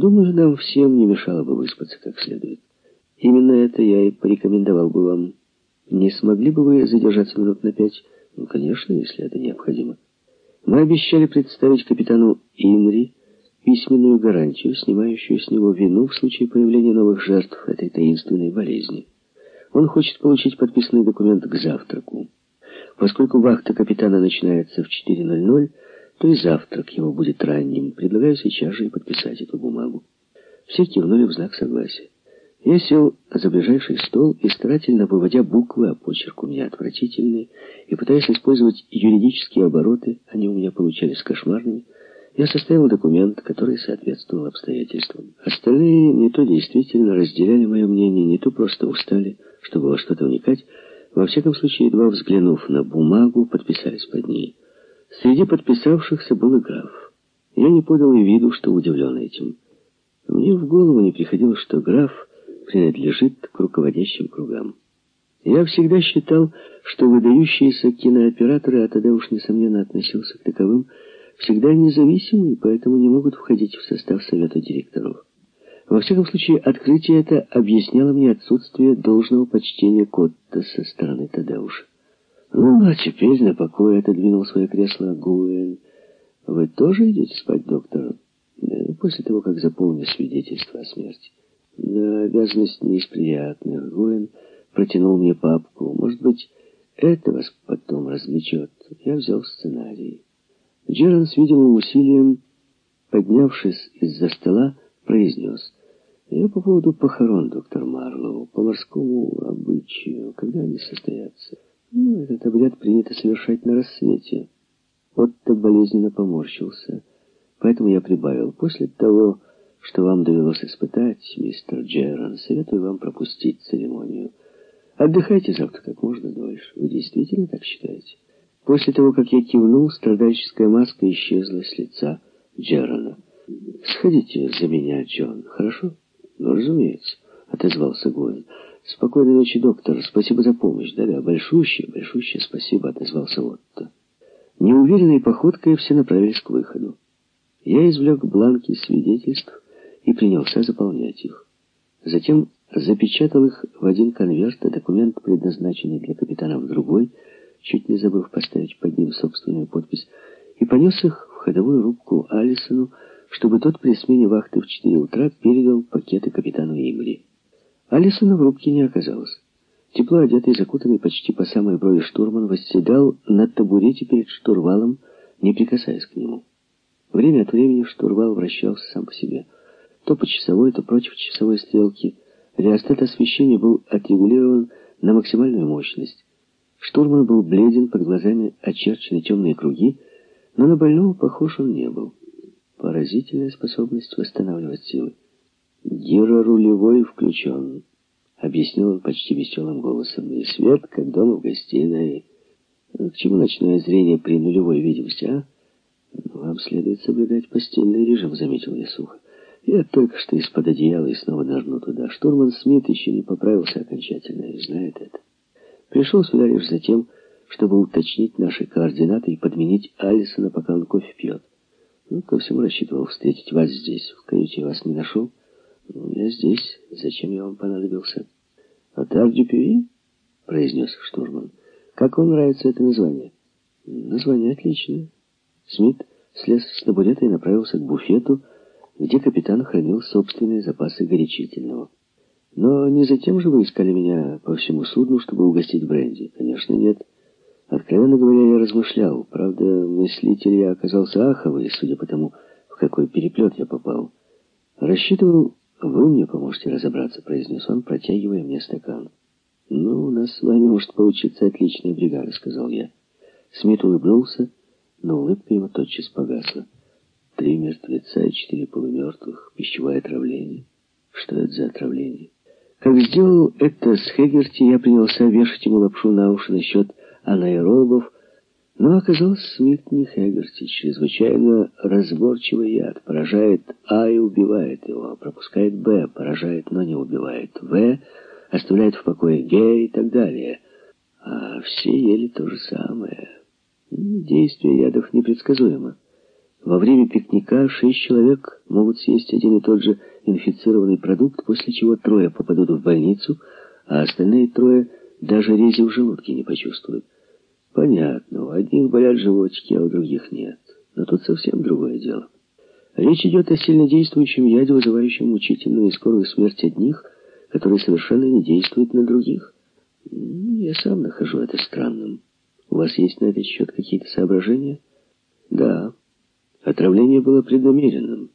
Думаю, нам всем не мешало бы выспаться как следует. Именно это я и порекомендовал бы вам. Не смогли бы вы задержаться минут на пять? Ну, конечно, если это необходимо. Мы обещали представить капитану Инри письменную гарантию, снимающую с него вину в случае появления новых жертв этой таинственной болезни. Он хочет получить подписанный документ к завтраку. Поскольку вахта капитана начинается в 4.00, то и завтрак его будет ранним. Предлагаю сейчас же и подписать эту бумагу. Все кивнули в знак согласия. Я сел за ближайший стол и, старательно выводя буквы, а почерк у меня отвратительный, и пытаясь использовать юридические обороты, они у меня получались кошмарными, я составил документ, который соответствовал обстоятельствам. Остальные не то действительно разделяли мое мнение, не то просто устали, чтобы во что-то вникать. Во всяком случае, едва взглянув на бумагу, подписались под ней. Среди подписавшихся был и граф. Я не подал и виду, что удивлен этим. Мне в голову не приходило, что граф принадлежит к руководящим кругам. Я всегда считал, что выдающиеся кинооператоры, а тогда уж, несомненно, относился к таковым, всегда независимы и поэтому не могут входить в состав совета директоров. Во всяком случае, открытие это объясняло мне отсутствие должного почтения Котта со стороны Тадеуша. Ну, а теперь на покой отодвинул свое кресло Гуэн. Вы тоже идете спать, доктор? После того, как заполню свидетельство о смерти. Да, обязанность не из приятных. Гуэн протянул мне папку. Может быть, это вас потом развлечет. Я взял сценарий. Джеран с видимым усилием, поднявшись из-за стола, произнес. Я по поводу похорон, доктор Марлоу, по морскому обычаю, когда они состоятся. Ну, этот обряд принято совершать на рассвете. Отто болезненно поморщился. Поэтому я прибавил. После того, что вам довелось испытать, мистер Джеран, советую вам пропустить церемонию. Отдыхайте завтра как можно дольше. Вы действительно так считаете? После того, как я кивнул, страдальческая маска исчезла с лица Джерана. «Сходите за меня, Джон, хорошо?» «Ну, разумеется», — отозвался Гуэн. «Спокойной ночи, доктор. Спасибо за помощь. Да-да, большущее, большущее спасибо», — отозвался Отто. Неуверенной походкой все направились к выходу. Я извлек бланки свидетельств и принялся заполнять их. Затем запечатал их в один конверт, а документ, предназначенный для капитана, в другой, чуть не забыв поставить под ним собственную подпись, и понес их в ходовую рубку Алисону, чтобы тот при смене вахты в 4 утра передал пакеты капитану Имри. Алисона в рубке не оказалось. Тепло одетый, закутанный почти по самой брови штурман восседал на табурете перед штурвалом, не прикасаясь к нему. Время от времени штурвал вращался сам по себе. То по часовой, то против часовой стрелки. Реостат освещения был отрегулирован на максимальную мощность. Штурман был бледен, под глазами очерчены темные круги, но на больного похож он не был. Поразительная способность восстанавливать силы. «Гиро-рулевой включен», — объяснил он почти веселым голосом. «И свет, как дома в гостиной. К чему ночное зрение при нулевой видимости, а?» «Вам следует соблюдать постельный режим», — заметил я сухо. «Я только что из-под одеяла и снова нырну туда. Штурман Смит еще не поправился окончательно и знает это. Пришел сюда лишь за тем, чтобы уточнить наши координаты и подменить Алисона, пока он кофе пьет. Ну, ко всему рассчитывал встретить вас здесь. В каюте вас не нашел». Ну, «Я здесь. Зачем я вам понадобился?» «Атар Дюпюи?» — произнес штурман. «Как вам нравится это название?» «Название отличное». Смит слез с табурета и направился к буфету, где капитан хранил собственные запасы горячительного. «Но не затем же вы искали меня по всему судну, чтобы угостить бренди?» «Конечно, нет. Откровенно говоря, я размышлял. Правда, мыслитель я оказался аховый, судя по тому, в какой переплет я попал. Рассчитывал «Вы мне поможете разобраться», — произнес он, протягивая мне стакан. «Ну, у нас с вами может получиться отличная бригада», — сказал я. Смит улыбнулся, но улыбка его тотчас погасла. Три мертвеца и четыре полумертвых, пищевое отравление. Что это за отравление? Как сделал это с Хегерти, я принялся вешать ему лапшу на уши насчет анаэробов, но оказалось, Смит не Хэггерти, чрезвычайно разборчивый яд. Поражает А и убивает его, пропускает Б, поражает, но не убивает В, оставляет в покое Г и так далее. А все ели то же самое. Действие ядов непредсказуемо. Во время пикника шесть человек могут съесть один и тот же инфицированный продукт, после чего трое попадут в больницу, а остальные трое даже рези в желудке не почувствуют. Понятно, у одних болят животики, а у других нет. Но тут совсем другое дело. Речь идет о сильнодействующем яде, вызывающем мучительную и скорую смерть одних, который совершенно не действует на других. Я сам нахожу это странным. У вас есть на этот счет какие-то соображения? Да. Отравление было преднамеренным.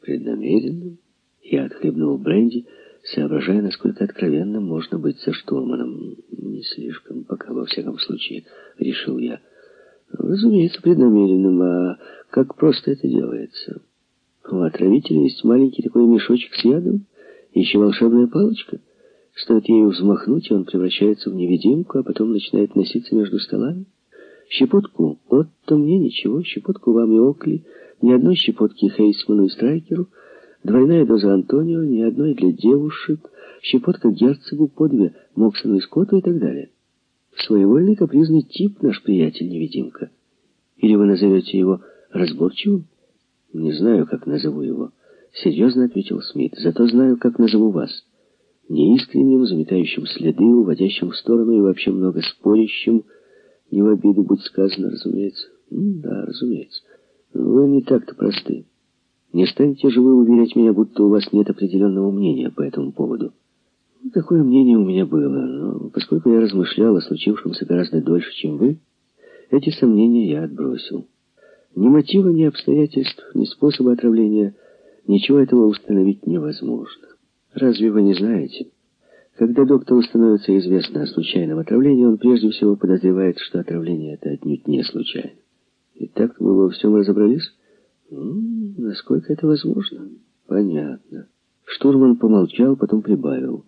Преднамеренным? Я отхлебнул бренди, соображая, насколько откровенным можно быть со штурманом. Не слишком, пока во всяком случае, решил я. Разумеется, преднамеренным, а как просто это делается? У отравителя есть маленький такой мешочек с ядом, еще волшебная палочка. Стоит ею взмахнуть, и он превращается в невидимку, а потом начинает носиться между столами. Щепотку Отто мне ничего, щепотку вам и Окли, ни одной щепотки Хейсману и Страйкеру, двойная доза Антонио, ни одной для девушек, щепотка герцогу, по две Моксону и Скотту и так далее. Своевольный капризный тип наш приятель-невидимка. Или вы назовете его разборчивым? Не знаю, как назову его. Серьезно ответил Смит. Зато знаю, как назову вас. Неискренним, заметающим следы, уводящим в сторону и вообще много спорящим. Не в обиду, будь сказано, разумеется. да, разумеется. Вы не так-то просты. Не станете же вы уверять меня, будто у вас нет определенного мнения по этому поводу. Такое мнение у меня было, но поскольку я размышлял о случившемся гораздо дольше, чем вы, эти сомнения я отбросил. Ни мотива, ни обстоятельств, ни способа отравления, ничего этого установить невозможно. Разве вы не знаете? Когда доктору становится известно о случайном отравлении, он прежде всего подозревает, что отравление это отнюдь не случайно. Итак, вы во всем разобрались? Насколько это возможно? Понятно. Штурман помолчал, потом прибавил.